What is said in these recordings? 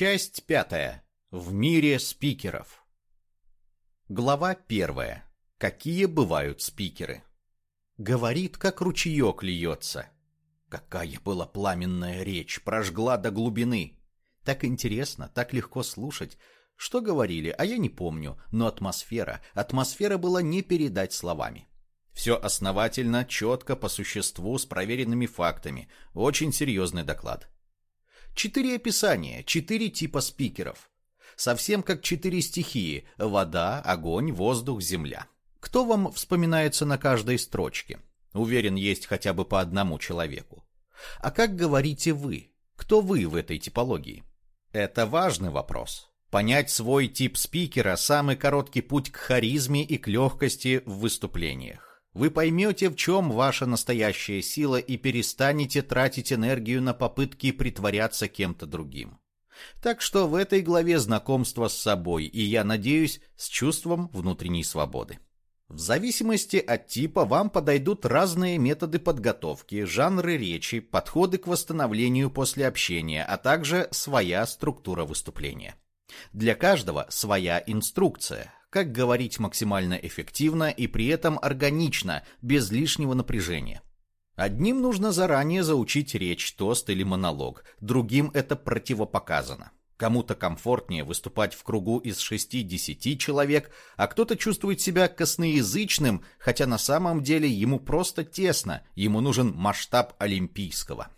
Часть пятая. В мире спикеров. Глава первая. Какие бывают спикеры? Говорит, как ручеек льется. Какая была пламенная речь, прожгла до глубины. Так интересно, так легко слушать. Что говорили, а я не помню, но атмосфера, атмосфера была не передать словами. Все основательно, четко, по существу, с проверенными фактами. Очень серьезный доклад. Четыре описания, четыре типа спикеров. Совсем как четыре стихии – вода, огонь, воздух, земля. Кто вам вспоминается на каждой строчке? Уверен, есть хотя бы по одному человеку. А как говорите вы? Кто вы в этой типологии? Это важный вопрос. Понять свой тип спикера – самый короткий путь к харизме и к легкости в выступлениях. Вы поймете, в чем ваша настоящая сила и перестанете тратить энергию на попытки притворяться кем-то другим. Так что в этой главе знакомство с собой, и я надеюсь, с чувством внутренней свободы. В зависимости от типа вам подойдут разные методы подготовки, жанры речи, подходы к восстановлению после общения, а также своя структура выступления. Для каждого своя инструкция, как говорить максимально эффективно и при этом органично, без лишнего напряжения. Одним нужно заранее заучить речь, тост или монолог, другим это противопоказано. Кому-то комфортнее выступать в кругу из 6-10 человек, а кто-то чувствует себя косноязычным, хотя на самом деле ему просто тесно, ему нужен масштаб олимпийского.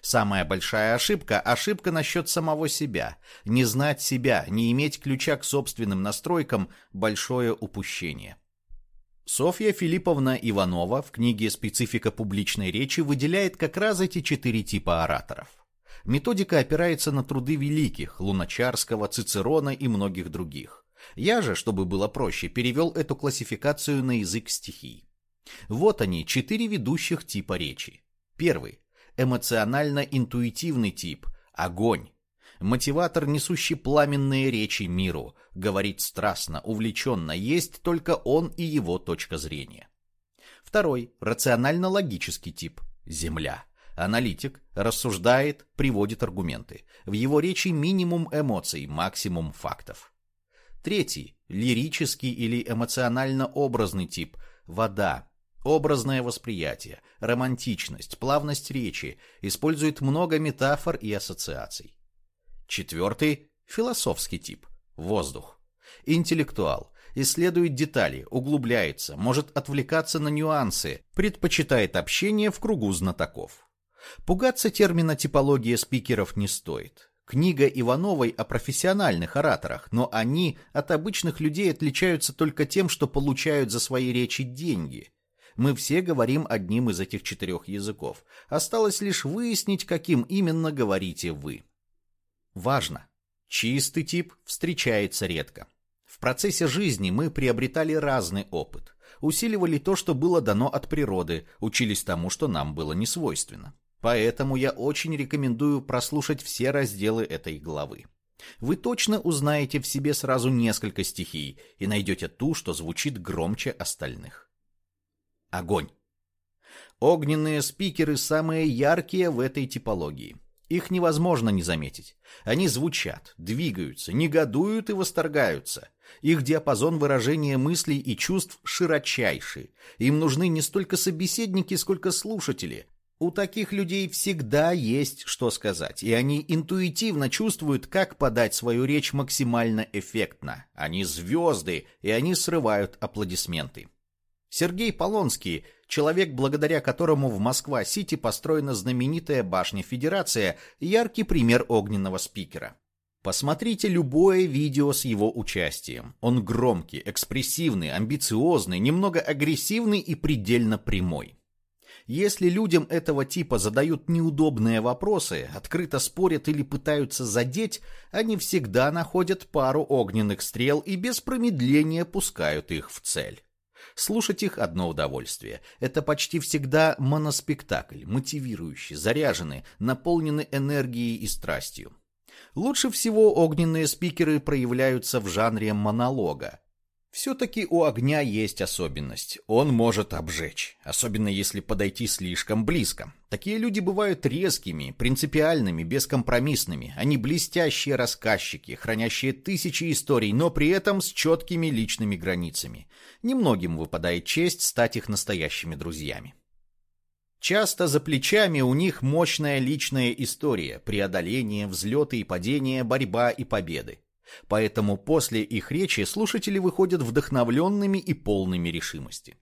Самая большая ошибка – ошибка насчет самого себя. Не знать себя, не иметь ключа к собственным настройкам – большое упущение. Софья Филипповна Иванова в книге «Специфика публичной речи» выделяет как раз эти четыре типа ораторов. Методика опирается на труды великих – Луначарского, Цицерона и многих других. Я же, чтобы было проще, перевел эту классификацию на язык стихий. Вот они, четыре ведущих типа речи. Первый эмоционально-интуитивный тип – огонь. Мотиватор, несущий пламенные речи миру, говорит страстно, увлеченно, есть только он и его точка зрения. Второй – рационально-логический тип – земля. Аналитик рассуждает, приводит аргументы. В его речи минимум эмоций, максимум фактов. Третий – лирический или эмоционально-образный тип – вода. Образное восприятие, романтичность, плавность речи, использует много метафор и ассоциаций. Четвертый – философский тип – воздух. Интеллектуал, исследует детали, углубляется, может отвлекаться на нюансы, предпочитает общение в кругу знатоков. Пугаться термина типология спикеров не стоит. Книга Ивановой о профессиональных ораторах, но они от обычных людей отличаются только тем, что получают за свои речи деньги – мы все говорим одним из этих четырех языков. Осталось лишь выяснить, каким именно говорите вы. Важно. Чистый тип встречается редко. В процессе жизни мы приобретали разный опыт. Усиливали то, что было дано от природы, учились тому, что нам было не свойственно. Поэтому я очень рекомендую прослушать все разделы этой главы. Вы точно узнаете в себе сразу несколько стихий и найдете ту, что звучит громче остальных огонь. Огненные спикеры самые яркие в этой типологии. Их невозможно не заметить. Они звучат, двигаются, негодуют и восторгаются. Их диапазон выражения мыслей и чувств широчайший. Им нужны не столько собеседники, сколько слушатели. У таких людей всегда есть что сказать, и они интуитивно чувствуют, как подать свою речь максимально эффектно. Они звезды, и они срывают аплодисменты. Сергей Полонский, человек, благодаря которому в Москва-Сити построена знаменитая башня Федерация, яркий пример огненного спикера. Посмотрите любое видео с его участием. Он громкий, экспрессивный, амбициозный, немного агрессивный и предельно прямой. Если людям этого типа задают неудобные вопросы, открыто спорят или пытаются задеть, они всегда находят пару огненных стрел и без промедления пускают их в цель. Слушать их одно удовольствие. Это почти всегда моноспектакль, мотивирующий, заряженный, наполненный энергией и страстью. Лучше всего огненные спикеры проявляются в жанре монолога. Все-таки у огня есть особенность. Он может обжечь, особенно если подойти слишком близко. Такие люди бывают резкими, принципиальными, бескомпромиссными. Они блестящие рассказчики, хранящие тысячи историй, но при этом с четкими личными границами. Немногим выпадает честь стать их настоящими друзьями. Часто за плечами у них мощная личная история, преодоление, взлеты и падения, борьба и победы. Поэтому после их речи слушатели выходят вдохновленными и полными решимости.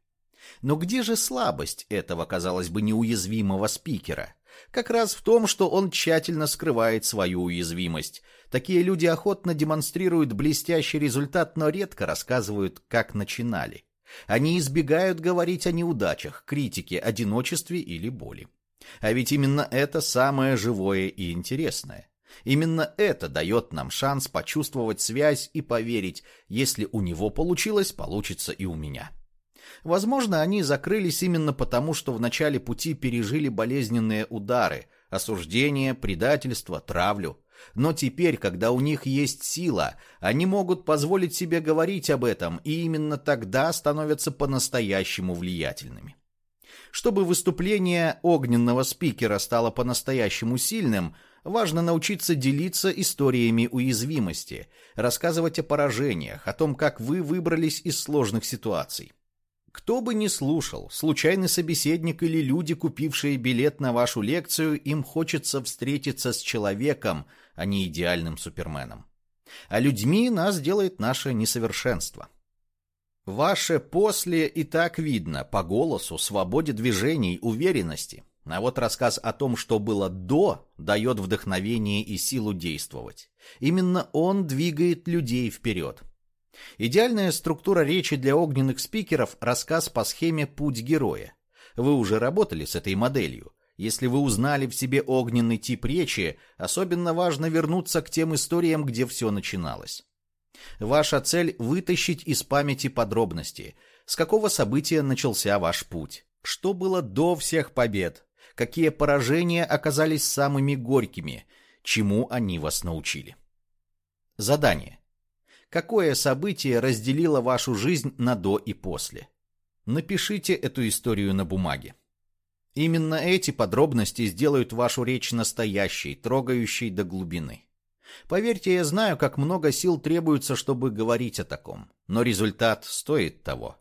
Но где же слабость этого, казалось бы, неуязвимого спикера? Как раз в том, что он тщательно скрывает свою уязвимость. Такие люди охотно демонстрируют блестящий результат, но редко рассказывают, как начинали. Они избегают говорить о неудачах, критике, одиночестве или боли. А ведь именно это самое живое и интересное. Именно это дает нам шанс почувствовать связь и поверить, если у него получилось, получится и у меня. Возможно, они закрылись именно потому, что в начале пути пережили болезненные удары, осуждение, предательство, травлю. Но теперь, когда у них есть сила, они могут позволить себе говорить об этом, и именно тогда становятся по-настоящему влиятельными. Чтобы выступление огненного спикера стало по-настоящему сильным – Важно научиться делиться историями уязвимости, рассказывать о поражениях, о том, как вы выбрались из сложных ситуаций. Кто бы ни слушал, случайный собеседник или люди, купившие билет на вашу лекцию, им хочется встретиться с человеком, а не идеальным суперменом. А людьми нас делает наше несовершенство. Ваше «после» и так видно по голосу, свободе движений, уверенности – а вот рассказ о том, что было до, дает вдохновение и силу действовать. Именно он двигает людей вперед. Идеальная структура речи для огненных спикеров – рассказ по схеме «Путь героя». Вы уже работали с этой моделью. Если вы узнали в себе огненный тип речи, особенно важно вернуться к тем историям, где все начиналось. Ваша цель – вытащить из памяти подробности, с какого события начался ваш путь, что было до всех побед, какие поражения оказались самыми горькими, чему они вас научили. Задание. Какое событие разделило вашу жизнь на до и после? Напишите эту историю на бумаге. Именно эти подробности сделают вашу речь настоящей, трогающей до глубины. Поверьте, я знаю, как много сил требуется, чтобы говорить о таком, но результат стоит того.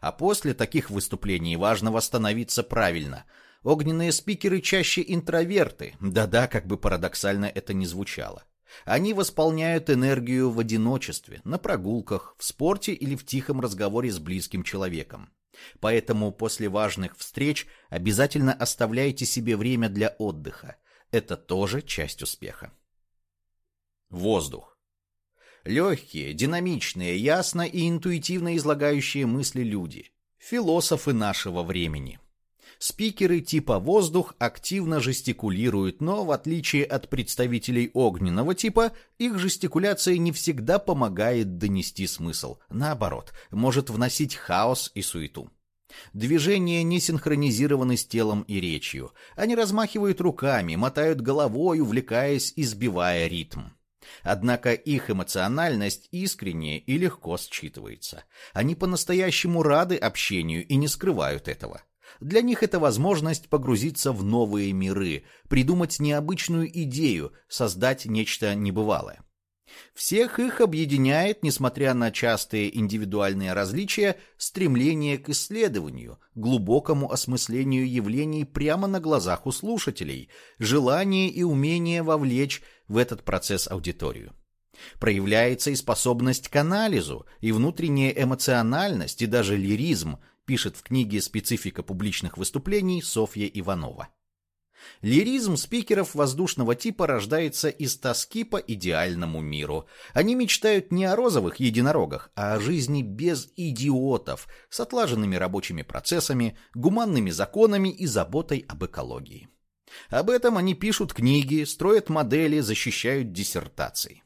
А после таких выступлений важно восстановиться правильно, Огненные спикеры чаще интроверты, да-да, как бы парадоксально это ни звучало. Они восполняют энергию в одиночестве, на прогулках, в спорте или в тихом разговоре с близким человеком. Поэтому после важных встреч обязательно оставляйте себе время для отдыха. Это тоже часть успеха. Воздух. Легкие, динамичные, ясно и интуитивно излагающие мысли люди. Философы нашего времени. Спикеры типа «воздух» активно жестикулируют, но, в отличие от представителей огненного типа, их жестикуляция не всегда помогает донести смысл. Наоборот, может вносить хаос и суету. Движения не синхронизированы с телом и речью. Они размахивают руками, мотают головой, увлекаясь и сбивая ритм. Однако их эмоциональность искренняя и легко считывается. Они по-настоящему рады общению и не скрывают этого. Для них это возможность погрузиться в новые миры, придумать необычную идею, создать нечто небывалое. Всех их объединяет, несмотря на частые индивидуальные различия, стремление к исследованию, глубокому осмыслению явлений прямо на глазах у слушателей, желание и умение вовлечь в этот процесс аудиторию. Проявляется и способность к анализу, и внутренняя эмоциональность, и даже лиризм, пишет в книге «Специфика публичных выступлений» Софья Иванова. Лиризм спикеров воздушного типа рождается из тоски по идеальному миру. Они мечтают не о розовых единорогах, а о жизни без идиотов, с отлаженными рабочими процессами, гуманными законами и заботой об экологии. Об этом они пишут книги, строят модели, защищают диссертации.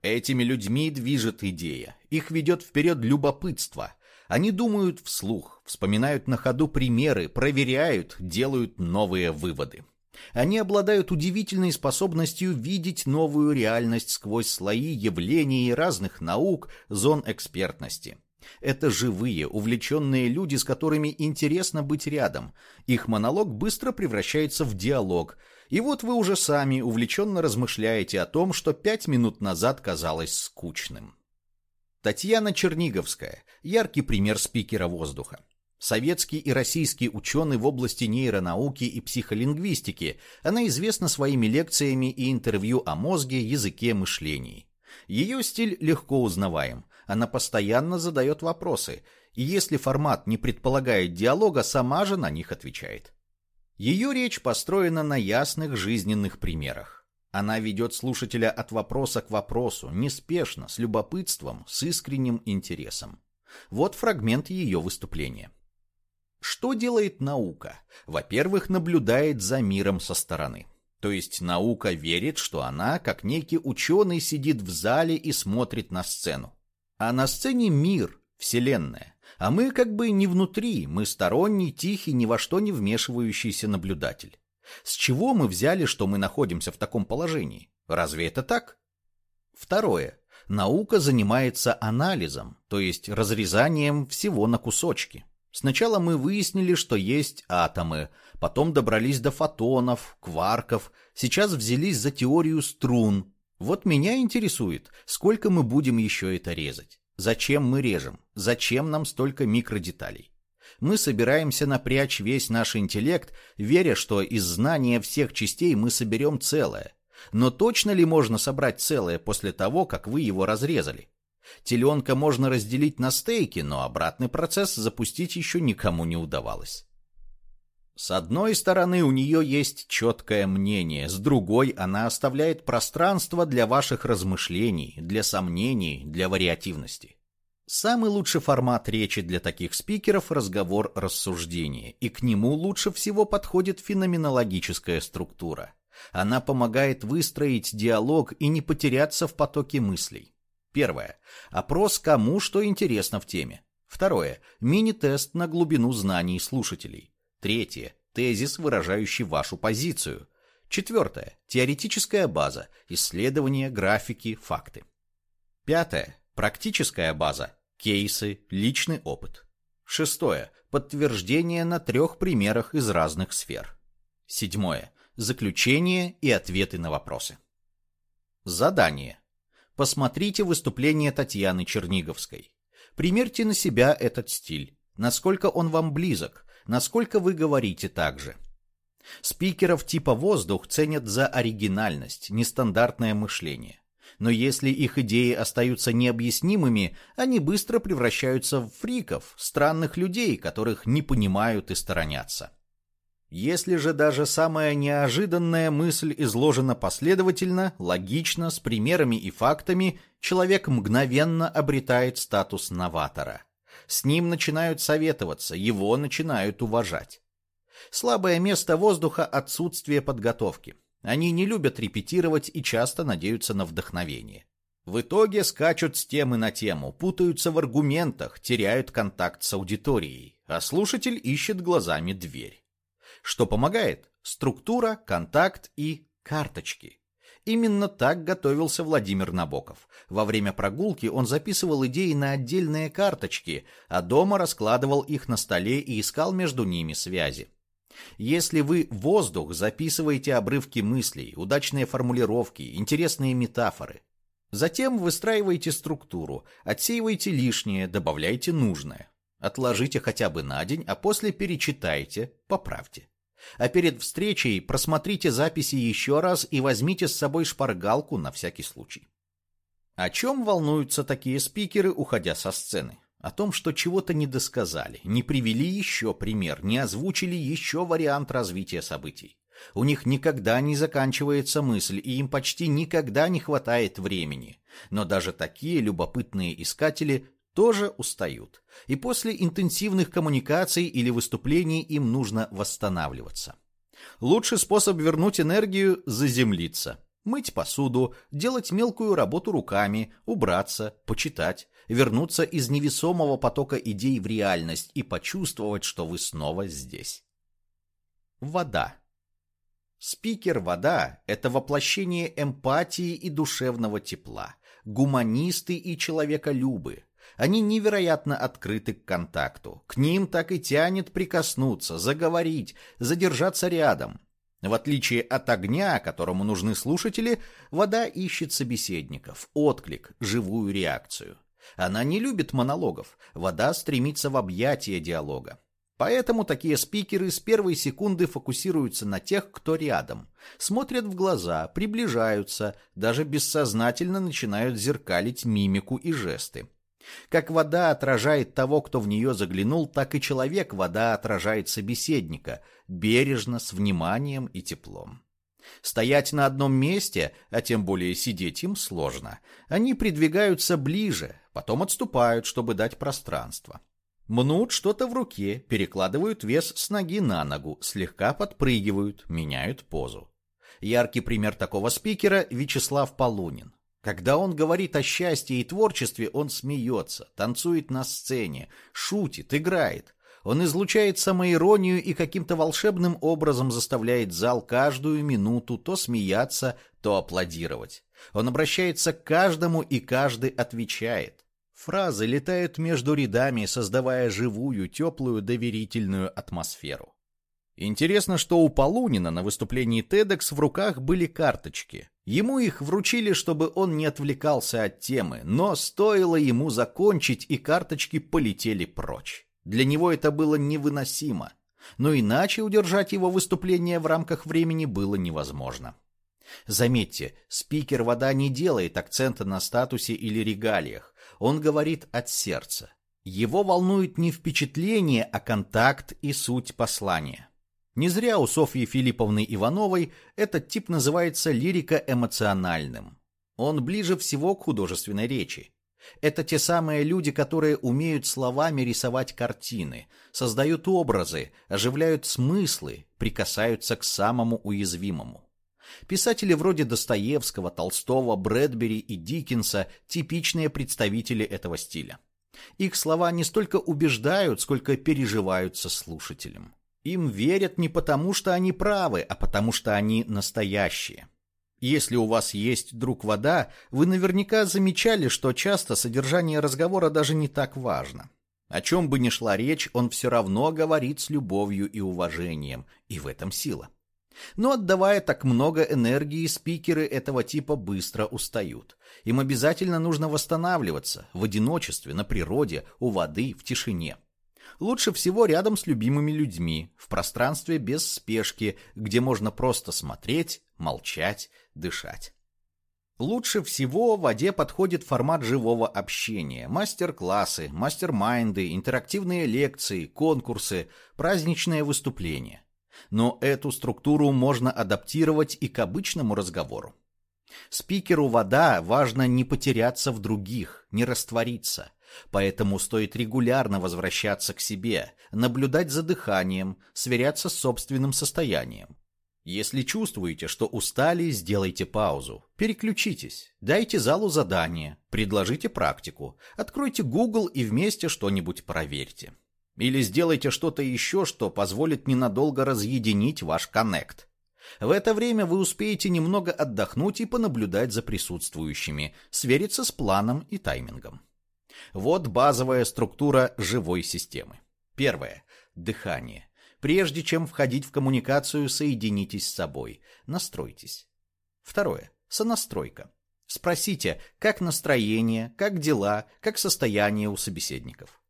Этими людьми движет идея, их ведет вперед любопытство – они думают вслух, вспоминают на ходу примеры, проверяют, делают новые выводы. Они обладают удивительной способностью видеть новую реальность сквозь слои явлений разных наук, зон экспертности. Это живые, увлеченные люди, с которыми интересно быть рядом. Их монолог быстро превращается в диалог. И вот вы уже сами увлеченно размышляете о том, что пять минут назад казалось скучным. Татьяна Черниговская – яркий пример спикера воздуха. Советский и российский ученый в области нейронауки и психолингвистики. Она известна своими лекциями и интервью о мозге, языке, мышлении. Ее стиль легко узнаваем. Она постоянно задает вопросы, и если формат не предполагает диалога, сама же на них отвечает. Ее речь построена на ясных жизненных примерах. Она ведет слушателя от вопроса к вопросу, неспешно, с любопытством, с искренним интересом. Вот фрагмент ее выступления. Что делает наука? Во-первых, наблюдает за миром со стороны. То есть наука верит, что она, как некий ученый, сидит в зале и смотрит на сцену. А на сцене мир, вселенная. А мы как бы не внутри, мы сторонний, тихий, ни во что не вмешивающийся наблюдатель. С чего мы взяли, что мы находимся в таком положении? Разве это так? Второе. Наука занимается анализом, то есть разрезанием всего на кусочки. Сначала мы выяснили, что есть атомы, потом добрались до фотонов, кварков, сейчас взялись за теорию струн. Вот меня интересует, сколько мы будем еще это резать? Зачем мы режем? Зачем нам столько микродеталей? Мы собираемся напрячь весь наш интеллект, веря, что из знания всех частей мы соберем целое. Но точно ли можно собрать целое после того, как вы его разрезали? Теленка можно разделить на стейки, но обратный процесс запустить еще никому не удавалось. С одной стороны, у нее есть четкое мнение, с другой она оставляет пространство для ваших размышлений, для сомнений, для вариативности. Самый лучший формат речи для таких спикеров – разговор-рассуждение, и к нему лучше всего подходит феноменологическая структура. Она помогает выстроить диалог и не потеряться в потоке мыслей. Первое. Опрос кому что интересно в теме. Второе. Мини-тест на глубину знаний слушателей. Третье. Тезис, выражающий вашу позицию. Четвертое. Теоретическая база. Исследования, графики, факты. Пятое. Практическая база. Кейсы, личный опыт. Шестое. Подтверждение на трех примерах из разных сфер. Седьмое. Заключение и ответы на вопросы. Задание. Посмотрите выступление Татьяны Черниговской. Примерьте на себя этот стиль. Насколько он вам близок, насколько вы говорите так же. Спикеров типа «воздух» ценят за оригинальность, нестандартное мышление. Но если их идеи остаются необъяснимыми, они быстро превращаются в фриков, странных людей, которых не понимают и сторонятся. Если же даже самая неожиданная мысль изложена последовательно, логично, с примерами и фактами, человек мгновенно обретает статус новатора. С ним начинают советоваться, его начинают уважать. Слабое место воздуха – отсутствие подготовки. Они не любят репетировать и часто надеются на вдохновение. В итоге скачут с темы на тему, путаются в аргументах, теряют контакт с аудиторией, а слушатель ищет глазами дверь. Что помогает? Структура, контакт и карточки. Именно так готовился Владимир Набоков. Во время прогулки он записывал идеи на отдельные карточки, а дома раскладывал их на столе и искал между ними связи. Если вы воздух, записываете обрывки мыслей, удачные формулировки, интересные метафоры. Затем выстраиваете структуру, отсеиваете лишнее, добавляйте нужное. Отложите хотя бы на день, а после перечитайте, поправьте. А перед встречей просмотрите записи еще раз и возьмите с собой шпаргалку на всякий случай. О чем волнуются такие спикеры, уходя со сцены? О том, что чего-то не досказали, не привели еще пример, не озвучили еще вариант развития событий. У них никогда не заканчивается мысль, и им почти никогда не хватает времени. Но даже такие любопытные искатели тоже устают, и после интенсивных коммуникаций или выступлений им нужно восстанавливаться. Лучший способ вернуть энергию – заземлиться. Мыть посуду, делать мелкую работу руками, убраться, почитать, вернуться из невесомого потока идей в реальность и почувствовать, что вы снова здесь. Вода. Спикер-вода – это воплощение эмпатии и душевного тепла, гуманисты и человеколюбы. Они невероятно открыты к контакту. К ним так и тянет прикоснуться, заговорить, задержаться рядом. В отличие от огня, которому нужны слушатели, вода ищет собеседников, отклик, живую реакцию. Она не любит монологов, вода стремится в объятия диалога. Поэтому такие спикеры с первой секунды фокусируются на тех, кто рядом, смотрят в глаза, приближаются, даже бессознательно начинают зеркалить мимику и жесты. Как вода отражает того, кто в нее заглянул, так и человек вода отражает собеседника, бережно, с вниманием и теплом. Стоять на одном месте, а тем более сидеть им сложно. Они придвигаются ближе, потом отступают, чтобы дать пространство. Мнут что-то в руке, перекладывают вес с ноги на ногу, слегка подпрыгивают, меняют позу. Яркий пример такого спикера – Вячеслав Полунин. Когда он говорит о счастье и творчестве, он смеется, танцует на сцене, шутит, играет. Он излучает самоиронию и каким-то волшебным образом заставляет зал каждую минуту то смеяться, то аплодировать. Он обращается к каждому, и каждый отвечает. Фразы летают между рядами, создавая живую, теплую, доверительную атмосферу. Интересно, что у Полунина на выступлении TEDx в руках были карточки. Ему их вручили, чтобы он не отвлекался от темы, но стоило ему закончить, и карточки полетели прочь. Для него это было невыносимо. Но иначе удержать его выступление в рамках времени было невозможно. Заметьте, спикер «Вода» не делает акцента на статусе или регалиях. Он говорит от сердца. Его волнует не впечатление, а контакт и суть послания. Не зря у Софьи Филипповны Ивановой этот тип называется лирико-эмоциональным. Он ближе всего к художественной речи. Это те самые люди, которые умеют словами рисовать картины, создают образы, оживляют смыслы, прикасаются к самому уязвимому. Писатели вроде Достоевского, Толстого, Брэдбери и Диккенса – типичные представители этого стиля. Их слова не столько убеждают, сколько переживаются слушателем. Им верят не потому, что они правы, а потому, что они настоящие. Если у вас есть друг вода, вы наверняка замечали, что часто содержание разговора даже не так важно. О чем бы ни шла речь, он все равно говорит с любовью и уважением, и в этом сила. Но отдавая так много энергии, спикеры этого типа быстро устают. Им обязательно нужно восстанавливаться в одиночестве, на природе, у воды, в тишине. Лучше всего рядом с любимыми людьми, в пространстве без спешки, где можно просто смотреть, молчать, дышать. Лучше всего в воде подходит формат живого общения, мастер-классы, мастер-майнды, интерактивные лекции, конкурсы, праздничные выступления но эту структуру можно адаптировать и к обычному разговору. Спикеру вода важно не потеряться в других, не раствориться, поэтому стоит регулярно возвращаться к себе, наблюдать за дыханием, сверяться с собственным состоянием. Если чувствуете, что устали, сделайте паузу, переключитесь, дайте залу задание, предложите практику, откройте Google и вместе что-нибудь проверьте. Или сделайте что-то еще, что позволит ненадолго разъединить ваш коннект. В это время вы успеете немного отдохнуть и понаблюдать за присутствующими, свериться с планом и таймингом. Вот базовая структура живой системы. Первое. Дыхание. Прежде чем входить в коммуникацию, соединитесь с собой. Настройтесь. Второе. Сонастройка. Спросите, как настроение, как дела, как состояние у собеседников.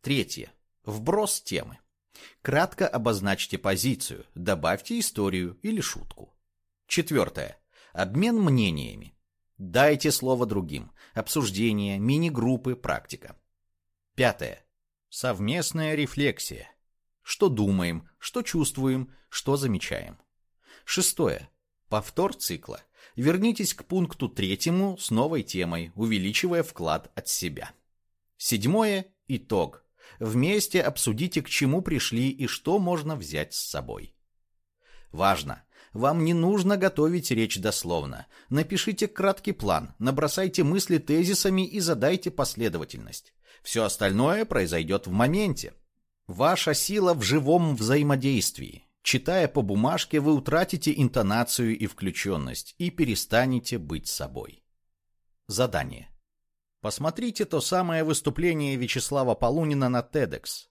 Третье. Вброс темы. Кратко обозначьте позицию, добавьте историю или шутку. Четвертое. Обмен мнениями. Дайте слово другим. Обсуждение, мини-группы, практика. Пятое. Совместная рефлексия. Что думаем, что чувствуем, что замечаем. Шестое. Повтор цикла. Вернитесь к пункту третьему с новой темой, увеличивая вклад от себя. Седьмое. Итог. Вместе обсудите, к чему пришли и что можно взять с собой. Важно! Вам не нужно готовить речь дословно. Напишите краткий план, набросайте мысли тезисами и задайте последовательность. Все остальное произойдет в моменте. Ваша сила в живом взаимодействии. Читая по бумажке, вы утратите интонацию и включенность и перестанете быть собой. Задание. Посмотрите то самое выступление Вячеслава Полунина на TEDx.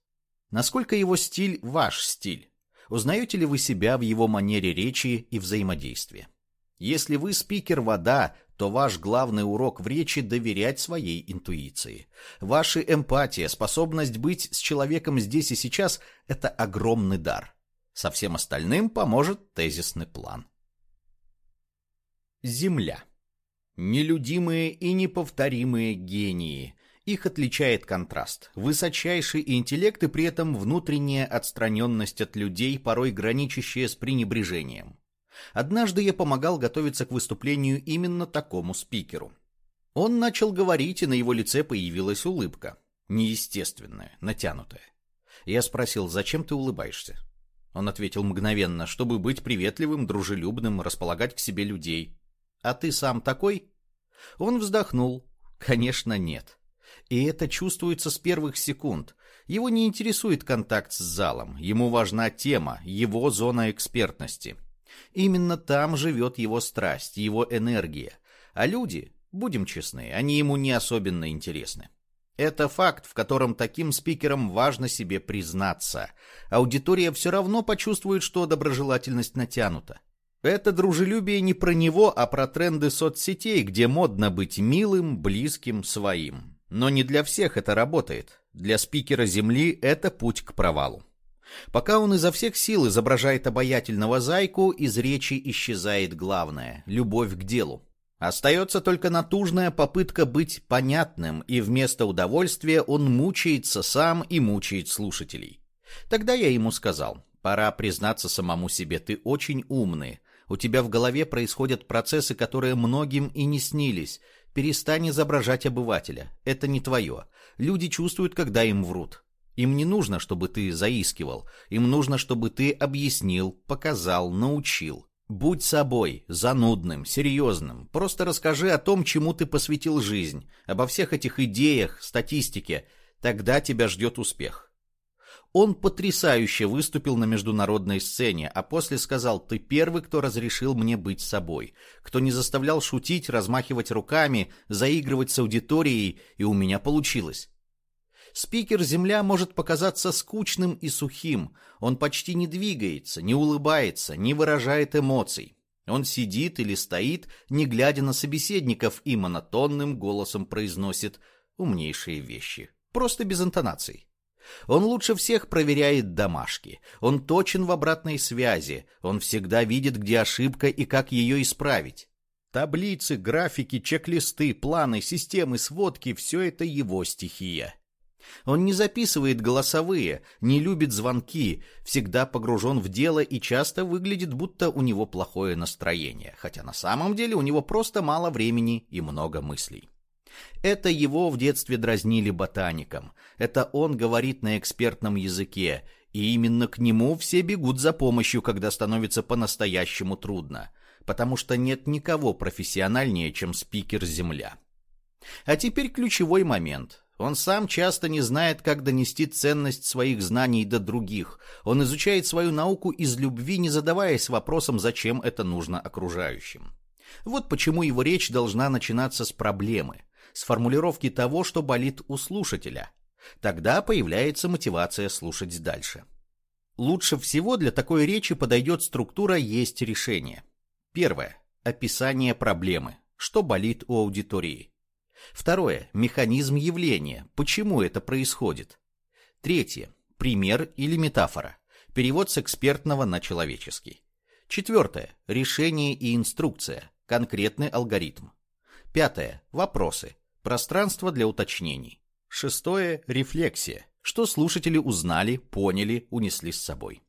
Насколько его стиль ваш стиль? Узнаете ли вы себя в его манере речи и взаимодействия? Если вы спикер вода, то ваш главный урок в речи – доверять своей интуиции. Ваша эмпатия, способность быть с человеком здесь и сейчас – это огромный дар. Со всем остальным поможет тезисный план. Земля. Нелюдимые и неповторимые гении. Их отличает контраст. Высочайший интеллект и при этом внутренняя отстраненность от людей, порой граничащая с пренебрежением. Однажды я помогал готовиться к выступлению именно такому спикеру. Он начал говорить, и на его лице появилась улыбка. Неестественная, натянутая. Я спросил, зачем ты улыбаешься? Он ответил мгновенно, чтобы быть приветливым, дружелюбным, располагать к себе людей. А ты сам такой? Он вздохнул. Конечно, нет. И это чувствуется с первых секунд. Его не интересует контакт с залом, ему важна тема, его зона экспертности. Именно там живет его страсть, его энергия. А люди, будем честны, они ему не особенно интересны. Это факт, в котором таким спикерам важно себе признаться. Аудитория все равно почувствует, что доброжелательность натянута. Это дружелюбие не про него, а про тренды соцсетей, где модно быть милым, близким, своим. Но не для всех это работает. Для спикера Земли это путь к провалу. Пока он изо всех сил изображает обаятельного зайку, из речи исчезает главное — любовь к делу. Остается только натужная попытка быть понятным, и вместо удовольствия он мучается сам и мучает слушателей. Тогда я ему сказал, пора признаться самому себе, ты очень умный, у тебя в голове происходят процессы, которые многим и не снились. Перестань изображать обывателя, это не твое. Люди чувствуют, когда им врут. Им не нужно, чтобы ты заискивал. Им нужно, чтобы ты объяснил, показал, научил. Будь собой, занудным, серьезным. Просто расскажи о том, чему ты посвятил жизнь, обо всех этих идеях, статистике. Тогда тебя ждет успех. Он потрясающе выступил на международной сцене, а после сказал, ты первый, кто разрешил мне быть собой, кто не заставлял шутить, размахивать руками, заигрывать с аудиторией, и у меня получилось. Спикер «Земля» может показаться скучным и сухим. Он почти не двигается, не улыбается, не выражает эмоций. Он сидит или стоит, не глядя на собеседников, и монотонным голосом произносит умнейшие вещи. Просто без интонаций. Он лучше всех проверяет домашки. Он точен в обратной связи. Он всегда видит, где ошибка и как ее исправить. Таблицы, графики, чек-листы, планы, системы, сводки – все это его стихия. Он не записывает голосовые, не любит звонки, всегда погружен в дело и часто выглядит, будто у него плохое настроение, хотя на самом деле у него просто мало времени и много мыслей. Это его в детстве дразнили ботаником. Это он говорит на экспертном языке, и именно к нему все бегут за помощью, когда становится по-настоящему трудно, потому что нет никого профессиональнее, чем спикер Земля. А теперь ключевой момент. Он сам часто не знает, как донести ценность своих знаний до других. Он изучает свою науку из любви, не задаваясь вопросом, зачем это нужно окружающим. Вот почему его речь должна начинаться с проблемы, с формулировки того, что болит у слушателя. Тогда появляется мотивация слушать дальше. Лучше всего для такой речи подойдет структура «есть решение». Первое. Описание проблемы. Что болит у аудитории. Второе. Механизм явления. Почему это происходит? Третье. Пример или метафора. Перевод с экспертного на человеческий. Четвертое. Решение и инструкция. Конкретный алгоритм. Пятое. Вопросы. Пространство для уточнений. Шестое. Рефлексия. Что слушатели узнали, поняли, унесли с собой.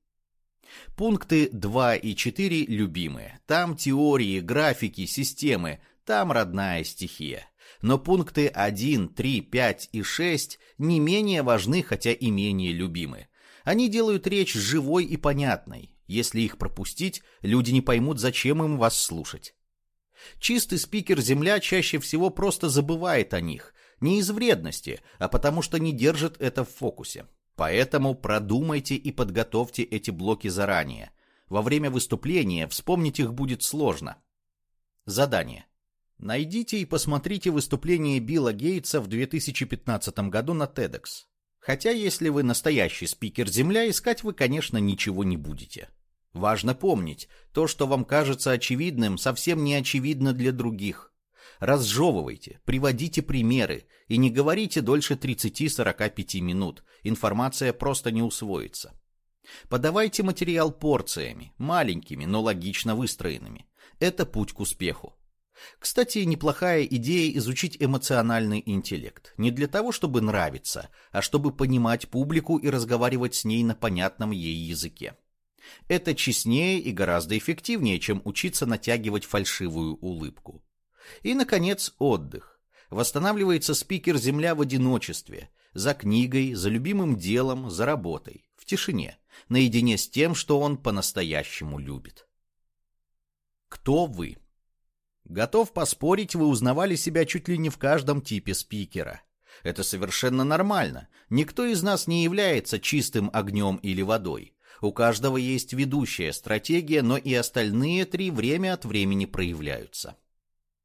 Пункты 2 и 4 любимые. Там теории, графики, системы, там родная стихия но пункты 1, 3, 5 и 6 не менее важны, хотя и менее любимы. Они делают речь живой и понятной. Если их пропустить, люди не поймут, зачем им вас слушать. Чистый спикер Земля чаще всего просто забывает о них, не из вредности, а потому что не держит это в фокусе. Поэтому продумайте и подготовьте эти блоки заранее. Во время выступления вспомнить их будет сложно. Задание. Найдите и посмотрите выступление Билла Гейтса в 2015 году на TEDx. Хотя, если вы настоящий спикер Земля, искать вы, конечно, ничего не будете. Важно помнить, то, что вам кажется очевидным, совсем не очевидно для других. Разжевывайте, приводите примеры и не говорите дольше 30-45 минут, информация просто не усвоится. Подавайте материал порциями, маленькими, но логично выстроенными. Это путь к успеху. Кстати, неплохая идея изучить эмоциональный интеллект. Не для того, чтобы нравиться, а чтобы понимать публику и разговаривать с ней на понятном ей языке. Это честнее и гораздо эффективнее, чем учиться натягивать фальшивую улыбку. И, наконец, отдых. Восстанавливается спикер «Земля» в одиночестве, за книгой, за любимым делом, за работой, в тишине, наедине с тем, что он по-настоящему любит. Кто вы? Готов поспорить, вы узнавали себя чуть ли не в каждом типе спикера. Это совершенно нормально. Никто из нас не является чистым огнем или водой. У каждого есть ведущая стратегия, но и остальные три время от времени проявляются.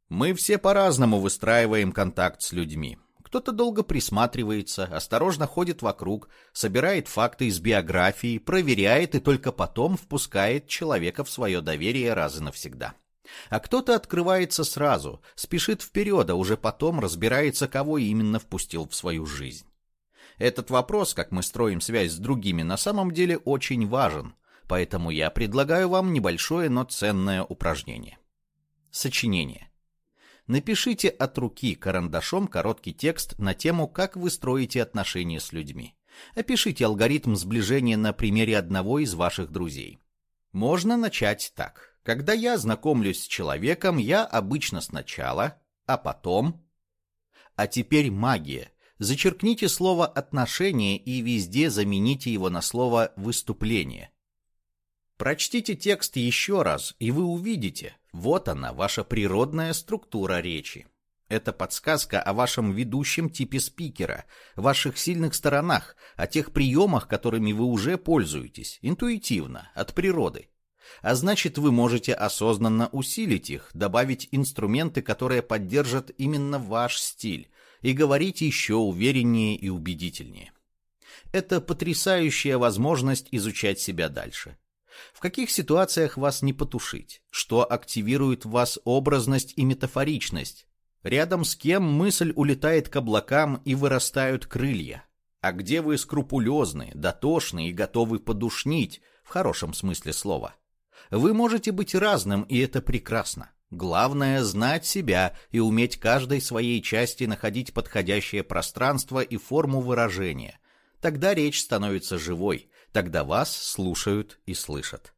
Мы все по-разному выстраиваем контакт с людьми. Кто-то долго присматривается, осторожно ходит вокруг, собирает факты из биографии, проверяет и только потом впускает человека в свое доверие раз и навсегда. А кто-то открывается сразу, спешит вперед, а уже потом разбирается, кого именно впустил в свою жизнь. Этот вопрос, как мы строим связь с другими, на самом деле очень важен, поэтому я предлагаю вам небольшое, но ценное упражнение. Сочинение. Напишите от руки карандашом короткий текст на тему, как вы строите отношения с людьми. Опишите алгоритм сближения на примере одного из ваших друзей. Можно начать так. Когда я знакомлюсь с человеком, я обычно сначала, а потом... А теперь магия. Зачеркните слово «отношение» и везде замените его на слово «выступление». Прочтите текст еще раз, и вы увидите, вот она, ваша природная структура речи. Это подсказка о вашем ведущем типе спикера, ваших сильных сторонах, о тех приемах, которыми вы уже пользуетесь, интуитивно, от природы. А значит, вы можете осознанно усилить их, добавить инструменты, которые поддержат именно ваш стиль, и говорить еще увереннее и убедительнее. Это потрясающая возможность изучать себя дальше. В каких ситуациях вас не потушить? Что активирует в вас образность и метафоричность? Рядом с кем мысль улетает к облакам и вырастают крылья? А где вы скрупулезны, дотошны и готовы подушнить, в хорошем смысле слова? Вы можете быть разным, и это прекрасно. Главное — знать себя и уметь каждой своей части находить подходящее пространство и форму выражения. Тогда речь становится живой, Тогда вас слушают и слышат.